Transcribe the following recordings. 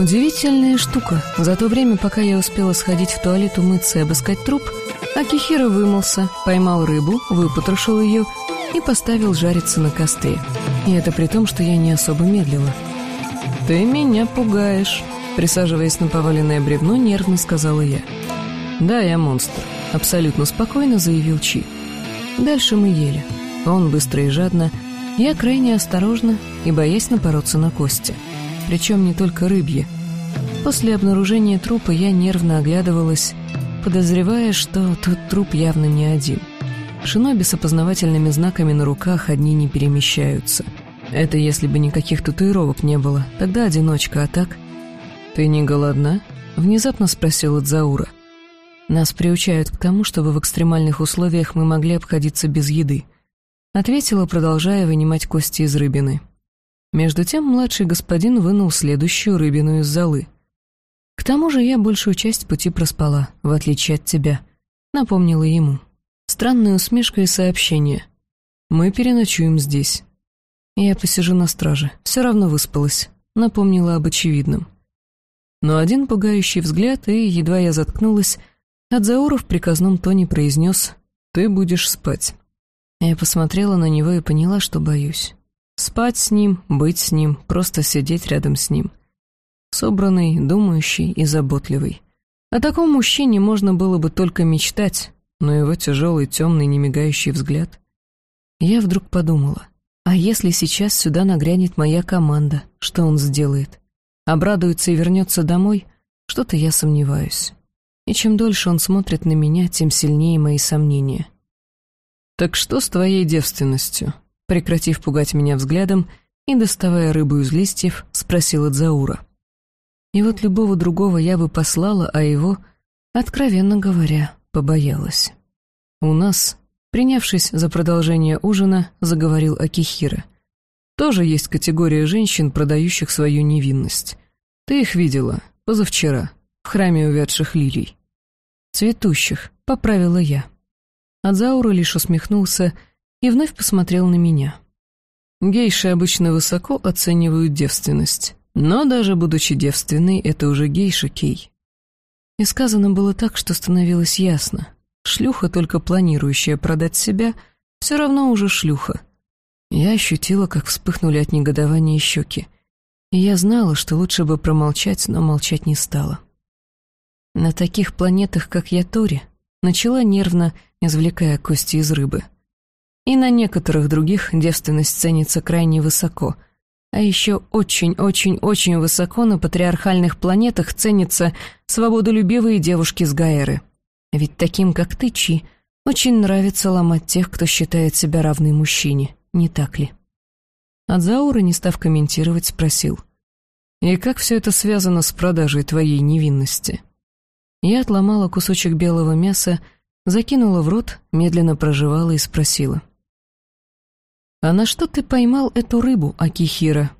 Удивительная штука. За то время, пока я успела сходить в туалет, умыться и обыскать труп, Акихира вымылся, поймал рыбу, выпотрошил ее и поставил жариться на костре. И это при том, что я не особо медлила. «Ты меня пугаешь», — присаживаясь на поваленное бревно, нервно сказала я. «Да, я монстр», — абсолютно спокойно заявил Чи. Дальше мы ели. Он быстро и жадно, я крайне осторожно и боясь напороться на кости. Причем не только рыбьи. После обнаружения трупа я нервно оглядывалась, подозревая, что тот труп явно не один. Шиноби с опознавательными знаками на руках одни не перемещаются. Это если бы никаких татуировок не было, тогда одиночка, а так... «Ты не голодна?» — внезапно спросила Дзаура. «Нас приучают к тому, чтобы в экстремальных условиях мы могли обходиться без еды», — ответила, продолжая вынимать кости из рыбины. Между тем младший господин вынул следующую рыбину из золы. «К тому же я большую часть пути проспала, в отличие от тебя», — напомнила ему. Странная усмешка и сообщение. «Мы переночуем здесь». «Я посижу на страже, все равно выспалась», — напомнила об очевидном. Но один пугающий взгляд, и, едва я заткнулась, Адзаура в приказном тоне произнес «Ты будешь спать». Я посмотрела на него и поняла, что боюсь. Спать с ним, быть с ним, просто сидеть рядом с ним. Собранный, думающий и заботливый. О таком мужчине можно было бы только мечтать, но его тяжелый, темный, немигающий взгляд... Я вдруг подумала, а если сейчас сюда нагрянет моя команда, что он сделает? Обрадуется и вернется домой? Что-то я сомневаюсь. И чем дольше он смотрит на меня, тем сильнее мои сомнения. «Так что с твоей девственностью?» Прекратив пугать меня взглядом и доставая рыбу из листьев, спросила Дзаура. И вот любого другого я бы послала, а его, откровенно говоря, побоялась. У нас, принявшись за продолжение ужина, заговорил Акихира. Тоже есть категория женщин, продающих свою невинность. Ты их видела позавчера в храме увядших лилий. «Цветущих», — поправила я. Адзаура лишь усмехнулся и вновь посмотрел на меня. Гейши обычно высоко оценивают девственность, но даже будучи девственной, это уже гейша Кей. И сказано было так, что становилось ясно. Шлюха, только планирующая продать себя, все равно уже шлюха. Я ощутила, как вспыхнули от негодования щеки. И я знала, что лучше бы промолчать, но молчать не стала. На таких планетах, как Ятори, начала нервно, извлекая кости из рыбы. И на некоторых других девственность ценится крайне высоко, а еще очень-очень-очень высоко на патриархальных планетах ценятся свободолюбивые девушки с Гаэры. Ведь таким, как ты, Чи, очень нравится ломать тех, кто считает себя равной мужчине, не так ли? Адзаура, не став комментировать, спросил. «И как все это связано с продажей твоей невинности?» Я отломала кусочек белого мяса, закинула в рот, медленно прожевала и спросила. «А на что ты поймал эту рыбу, Акихира?»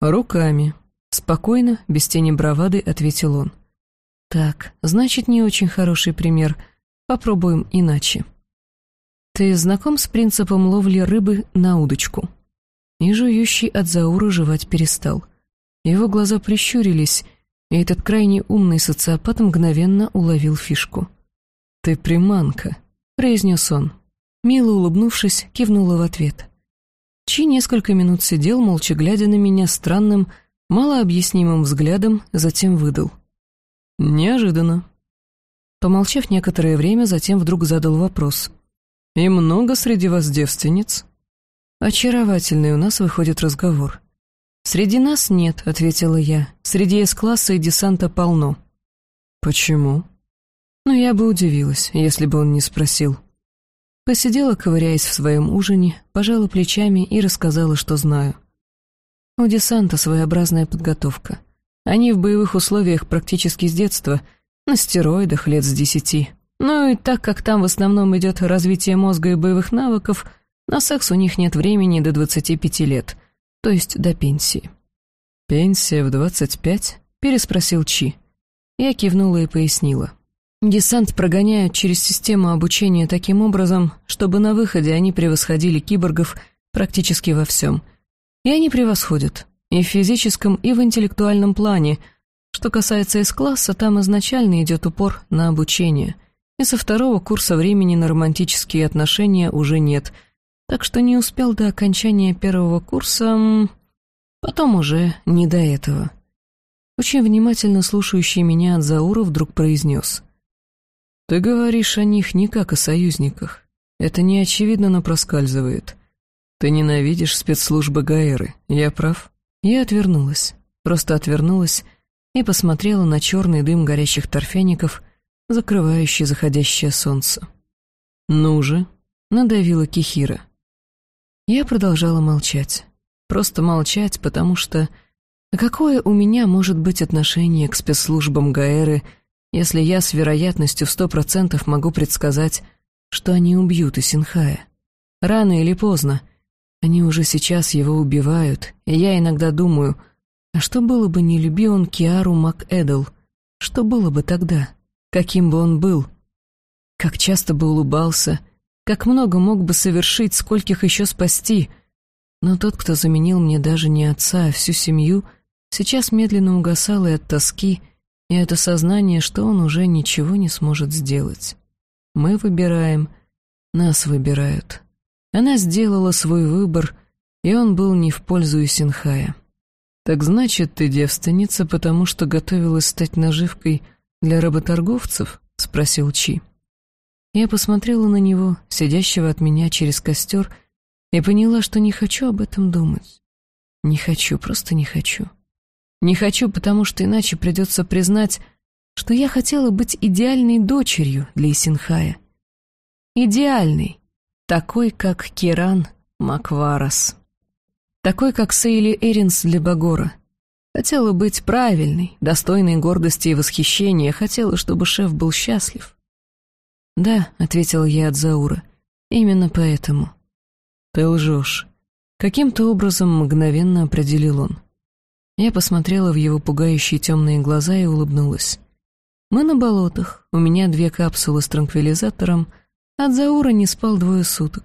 «Руками», — спокойно, без тени бравады, ответил он. «Так, значит, не очень хороший пример. Попробуем иначе». «Ты знаком с принципом ловли рыбы на удочку?» И жующий от Заура жевать перестал. Его глаза прищурились, и этот крайне умный социопат мгновенно уловил фишку. «Ты приманка», — произнес он. Мило улыбнувшись, кивнула в ответ. Чи несколько минут сидел, молча глядя на меня странным, малообъяснимым взглядом, затем выдал. «Неожиданно». Помолчав некоторое время, затем вдруг задал вопрос. «И много среди вас девственниц?» Очаровательный у нас выходит разговор. «Среди нас нет», — ответила я. «Среди С-класса и десанта полно». «Почему?» Ну, я бы удивилась, если бы он не спросил. Посидела, ковыряясь в своем ужине, пожала плечами и рассказала, что знаю. У десанта своеобразная подготовка. Они в боевых условиях практически с детства, на стероидах лет с десяти. Ну и так как там в основном идет развитие мозга и боевых навыков, на секс у них нет времени до 25 лет — то есть до пенсии. «Пенсия в 25?» — переспросил Чи. Я кивнула и пояснила. Десант прогоняют через систему обучения таким образом, чтобы на выходе они превосходили киборгов практически во всем. И они превосходят. и в физическом, и в интеллектуальном плане. Что касается С-класса, там изначально идет упор на обучение. И со второго курса времени на романтические отношения уже нет. Так что не успел до окончания первого курса... Потом уже не до этого. Очень внимательно слушающий меня от Заура вдруг произнес. «Ты говоришь о них не как о союзниках. Это не очевидно, но проскальзывает. Ты ненавидишь спецслужбы Гаэры, я прав?» Я отвернулась, просто отвернулась и посмотрела на черный дым горящих торфяников, закрывающий заходящее солнце. «Ну же!» — надавила Кихира. Я продолжала молчать. Просто молчать, потому что... Какое у меня может быть отношение к спецслужбам Гаэры, если я с вероятностью в сто процентов могу предсказать, что они убьют Исинхая? Рано или поздно — они уже сейчас его убивают, и я иногда думаю, а что было бы, не люби он Киару МакЭдл? Что было бы тогда? Каким бы он был? Как часто бы улыбался, как много мог бы совершить, скольких еще спасти. Но тот, кто заменил мне даже не отца, а всю семью, сейчас медленно угасал и от тоски, и от осознания, что он уже ничего не сможет сделать. Мы выбираем, нас выбирают. Она сделала свой выбор, и он был не в пользу Исинхая. «Так значит, ты девственница, потому что готовилась стать наживкой для работорговцев?» — спросил Чи. Я посмотрела на него, сидящего от меня через костер, и поняла, что не хочу об этом думать. Не хочу, просто не хочу. Не хочу, потому что иначе придется признать, что я хотела быть идеальной дочерью для Исинхая. Идеальной, такой, как Киран Макварас. Такой, как Сейли Эринс для Багора. Хотела быть правильной, достойной гордости и восхищения, хотела, чтобы шеф был счастлив. «Да», — ответила я от Заура, — «именно поэтому». «Ты лжешь». Каким-то образом мгновенно определил он. Я посмотрела в его пугающие темные глаза и улыбнулась. «Мы на болотах, у меня две капсулы с транквилизатором, от Заура не спал двое суток.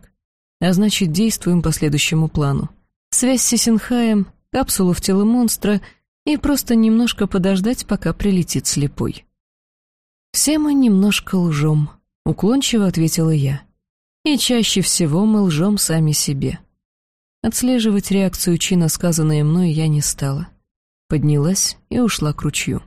А значит, действуем по следующему плану. Связь с Исенхаем, капсулу в тело монстра и просто немножко подождать, пока прилетит слепой. «Все мы немножко лжем», — уклончиво ответила я. «И чаще всего мы лжем сами себе». Отслеживать реакцию Чи на сказанное мной я не стала. Поднялась и ушла к ручью.